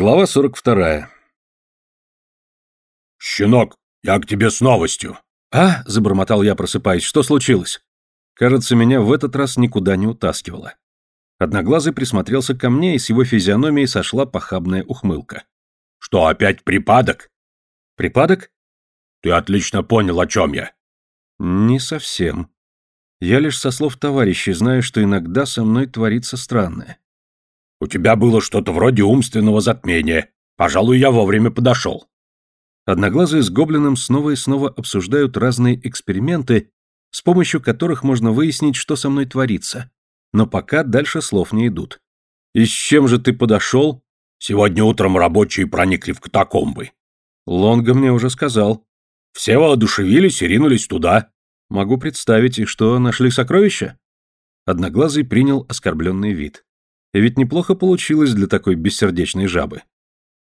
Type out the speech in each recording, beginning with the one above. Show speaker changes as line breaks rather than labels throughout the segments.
Глава 42.
«Щенок, я к тебе с новостью».
«А?» — забормотал я, просыпаясь. «Что случилось?» Кажется, меня в этот раз никуда не утаскивало. Одноглазый присмотрелся ко мне, и с его физиономией сошла похабная ухмылка.
«Что, опять припадок?»
«Припадок?»
«Ты отлично понял, о чем я».
«Не совсем. Я лишь со слов товарищей знаю, что иногда со мной творится странное».
«У тебя было что-то вроде умственного затмения. Пожалуй, я вовремя подошел».
Одноглазые с гоблином снова и снова обсуждают разные эксперименты, с помощью которых можно выяснить, что со мной творится. Но пока дальше слов не идут. «И с чем же ты подошел?»
«Сегодня утром рабочие проникли в катакомбы».
Лонга мне уже сказал.
«Все воодушевились и ринулись туда».
«Могу представить, и что, нашли сокровища?» Одноглазый принял оскорбленный вид. Ведь неплохо получилось для такой бессердечной жабы.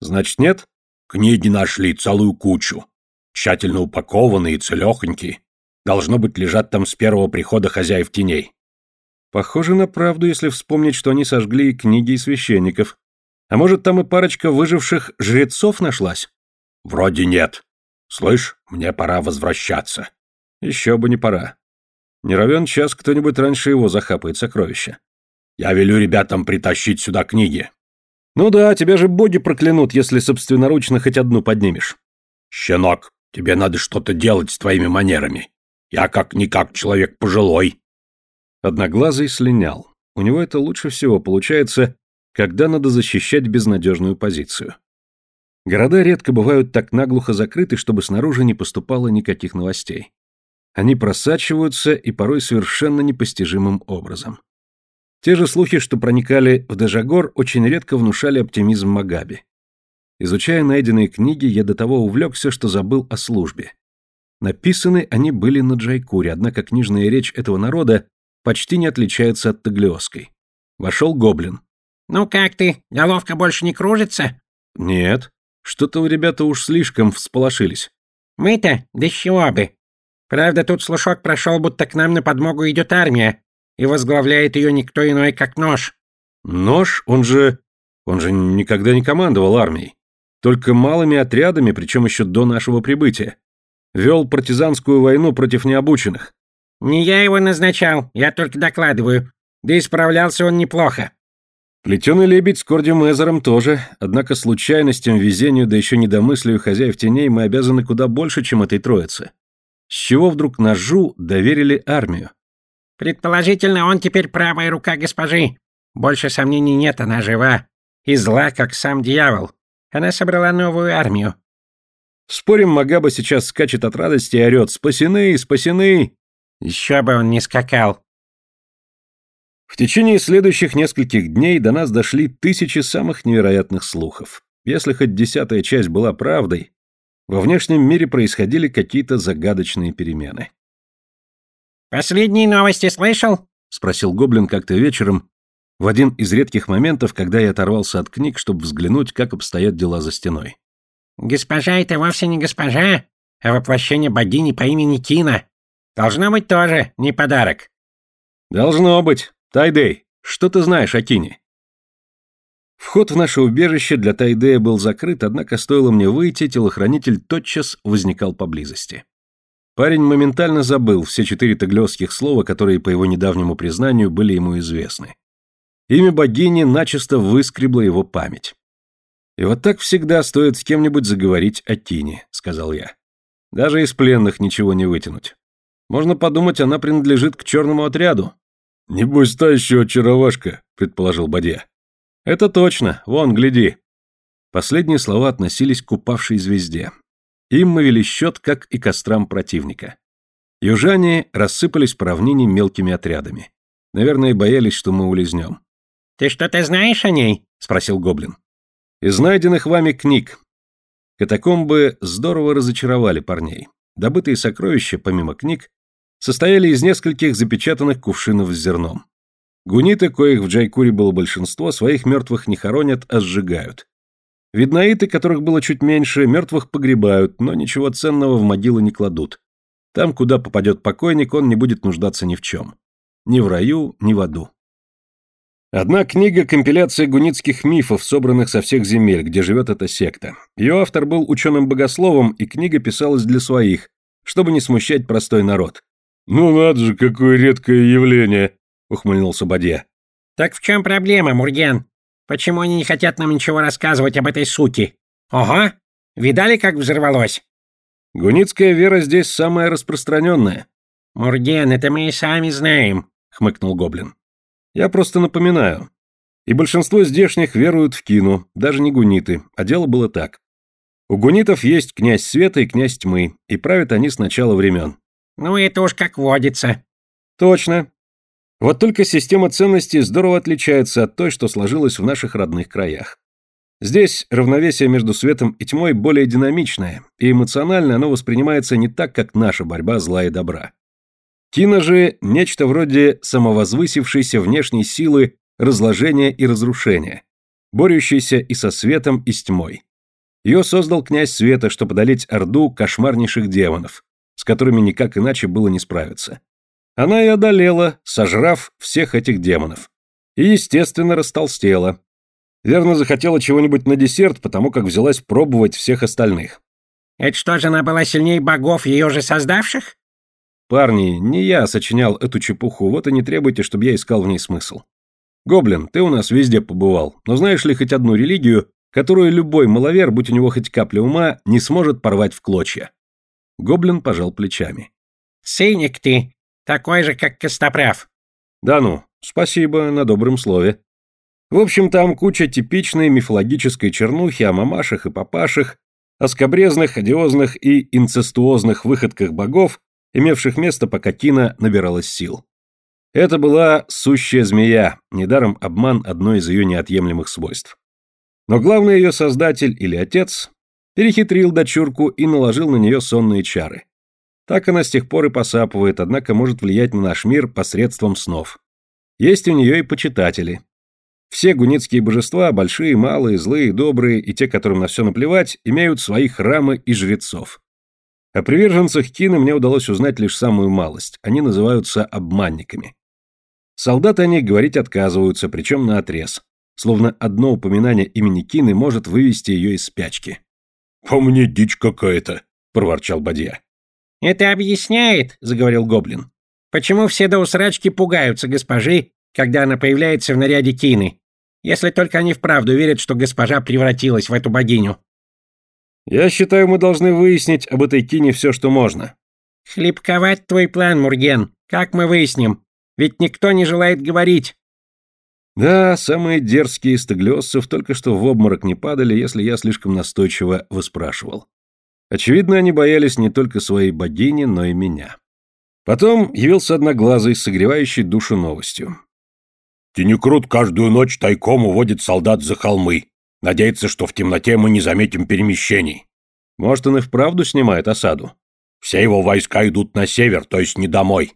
«Значит, нет?»
«Книги нашли целую кучу. Тщательно упакованные и целехонькие. Должно быть, лежат там с первого прихода хозяев теней.
Похоже на правду, если вспомнить, что они сожгли и книги и священников. А может, там и парочка выживших жрецов нашлась?
Вроде нет. Слышь, мне пора возвращаться.
Еще бы не пора. Не равен час кто-нибудь раньше его захапает сокровища.
Я велю ребятам притащить сюда книги.
Ну да, тебя же боги проклянут, если собственноручно хоть одну поднимешь.
Щенок, тебе надо что-то делать с твоими манерами. Я как-никак человек пожилой.
Одноглазый слинял. У него это лучше всего получается, когда надо защищать безнадежную позицию. Города редко бывают так наглухо закрыты, чтобы снаружи не поступало никаких новостей. Они просачиваются и порой совершенно непостижимым образом. Те же слухи, что проникали в Дежагор, очень редко внушали оптимизм Магаби. Изучая найденные книги, я до того увлекся, что забыл о службе. Написаны они были на Джайкуре, однако книжная речь этого народа почти не отличается от таглиосской. Вошел гоблин.
«Ну как ты? Головка больше не кружится?»
«Нет. Что-то у ребята уж слишком всполошились».
«Мы-то? Да чего бы. Правда, тут слушок прошел, будто к нам на подмогу идет армия, и возглавляет ее никто иной, как Нож».
«Нож? Он же... он же никогда не командовал армией. Только малыми отрядами, причем еще до нашего прибытия. Вел партизанскую войну против необученных.
«Не я его назначал, я только докладываю. Да и справлялся он неплохо».
Плетеный лебедь с Кордием Эзером тоже, однако случайностям, везению, да еще недомыслию хозяев теней мы обязаны куда больше, чем этой троице. С чего вдруг ножу доверили армию?
Предположительно, он теперь правая рука госпожи. Больше сомнений нет, она жива. И зла, как сам дьявол. Она собрала новую армию.
Спорим, Магаба сейчас скачет от радости и орет «Спасены! Спасены!»
Еще бы он не скакал.
В течение следующих нескольких дней до нас дошли тысячи самых невероятных слухов. Если хоть десятая часть была правдой, во внешнем мире происходили какие-то загадочные перемены.
«Последние новости слышал?»
— спросил Гоблин как-то вечером, в один из редких моментов, когда я оторвался от книг, чтобы взглянуть, как обстоят дела за стеной.
«Госпожа — это вовсе не госпожа, а воплощение богини по имени Кина. Должно быть тоже не подарок».
«Должно быть. Тайдей, что ты знаешь о Кине?» Вход в наше убежище для Тайдея был закрыт, однако стоило мне выйти, телохранитель тотчас возникал поблизости. Парень моментально забыл все четыре таглёских слова, которые, по его недавнему признанию, были ему известны. Имя богини начисто выскребло его память. «И вот так всегда стоит с кем-нибудь заговорить о Тине», — сказал я. «Даже из пленных ничего не вытянуть. Можно подумать, она принадлежит к черному отряду». «Небось, та еще очаровашка», — предположил Бадья. «Это точно. Вон, гляди». Последние слова относились к упавшей звезде. Им мы вели счет, как и кострам противника. Южане рассыпались по равнине мелкими отрядами. Наверное, боялись, что мы улизнем.
«Ты что-то знаешь о ней?»
— спросил Гоблин. Из найденных вами книг. Катакомбы здорово разочаровали парней. Добытые сокровища, помимо книг, состояли из нескольких запечатанных кувшинов с зерном. Гуниты, коих в Джайкуре было большинство, своих мертвых не хоронят, а сжигают. Виднаиты, которых было чуть меньше, мертвых погребают, но ничего ценного в могилы не кладут. Там, куда попадет покойник, он не будет нуждаться ни в чем. Ни в раю, ни в аду. Одна книга – компиляция гуницких мифов, собранных со всех земель, где живет эта секта. Ее автор был ученым-богословом, и книга писалась для своих, чтобы не смущать простой народ. «Ну надо же, какое редкое явление!» — ухмыльнулся Бадья.
«Так в чем проблема, Мурген? Почему они не хотят нам ничего рассказывать об этой сути? Ого! Видали, как взорвалось?»
«Гуницкая вера здесь самая распространенная».
«Мурген, это мы и сами знаем», — хмыкнул Гоблин.
Я просто напоминаю. И большинство здешних веруют в Кину, даже не гуниты, а дело было так. У гунитов есть князь света и князь тьмы, и правят они с начала времен.
Ну, это уж как водится.
Точно. Вот только система ценностей здорово отличается от той, что сложилась в наших родных краях. Здесь равновесие между светом и тьмой более динамичное, и эмоционально оно воспринимается не так, как наша борьба зла и добра. Кина же – нечто вроде самовозвысившейся внешней силы разложения и разрушения, борющейся и со светом, и с тьмой. Ее создал князь света, чтобы одолеть орду кошмарнейших демонов, с которыми никак иначе было не справиться. Она и одолела, сожрав всех этих демонов. И, естественно, растолстела. Верно, захотела чего-нибудь на десерт, потому как взялась пробовать всех остальных.
«Это что же она была сильнее богов, ее же создавших?»
«Парни, не я сочинял эту чепуху, вот и не требуйте, чтобы я искал в ней смысл. Гоблин, ты у нас везде побывал, но знаешь ли хоть одну религию, которую любой маловер, будь у него хоть капля ума, не сможет порвать в клочья?» Гоблин пожал плечами.
«Циник ты, такой же, как Костоправ».
«Да ну, спасибо на добром слове. В общем, там куча типичной мифологической чернухи о мамашах и папашах, о скобрезных, одиозных и инцестуозных выходках богов, имевших место, пока Кина набиралась сил. Это была сущая змея, недаром обман одно из ее неотъемлемых свойств. Но главный ее создатель или отец перехитрил дочурку и наложил на нее сонные чары. Так она с тех пор и посапывает, однако может влиять на наш мир посредством снов. Есть у нее и почитатели. Все гуницкие божества, большие, малые, злые, добрые и те, которым на все наплевать, имеют свои храмы и жрецов. О приверженцах Кины мне удалось узнать лишь самую малость. Они называются обманниками. Солдаты о них говорить отказываются, причем на отрез. Словно одно упоминание имени Кины может вывести ее из спячки.
«По мне дичь какая-то», — проворчал Бадья.
«Это объясняет», — заговорил Гоблин, «почему все до усрачки пугаются госпожи, когда она появляется в наряде Кины, если только они вправду верят, что госпожа превратилась в эту богиню».
Я считаю, мы должны выяснить об этой кине все, что можно.
Хлебковать твой план, Мурген. Как мы выясним? Ведь никто не желает говорить.
Да, самые дерзкие из таглиоссов только что в обморок не падали, если я слишком настойчиво выспрашивал. Очевидно, они боялись не только своей богини, но и меня. Потом явился одноглазый, согревающий душу новостью.
Тенекрут каждую ночь тайком уводит солдат за холмы. Надеется, что в темноте мы не заметим перемещений.
Может, он и вправду снимает осаду?
Все его войска идут на север, то есть не домой.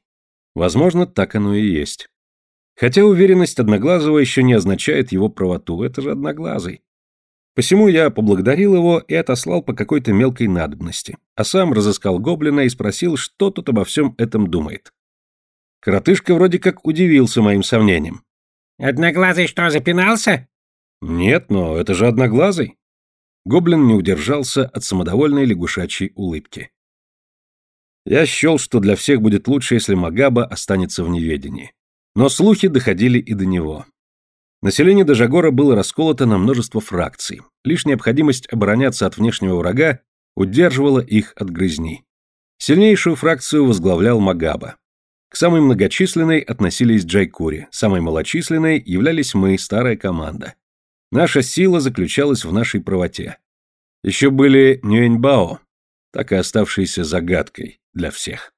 Возможно, так оно и есть. Хотя уверенность Одноглазого еще не означает его правоту, это же Одноглазый. Посему я поблагодарил его и отослал по какой-то мелкой надобности, а сам разыскал гоблина и спросил, что тут обо всем этом думает. Коротышка вроде как удивился моим сомнениям.
«Одноглазый что, запинался?»
Нет, но это же одноглазый. Гоблин не удержался от самодовольной лягушачьей улыбки. Я счел, что для всех будет лучше, если Магаба останется в неведении. Но слухи доходили и до него. Население Дежагора было расколото на множество фракций. Лишь необходимость обороняться от внешнего врага удерживала их от грызни. Сильнейшую фракцию возглавлял Магаба. К самой многочисленной относились Джайкури, самой малочисленной являлись мы, старая команда. Наша сила заключалась в нашей правоте. Еще были Нюэньбао, так и оставшиеся загадкой для всех.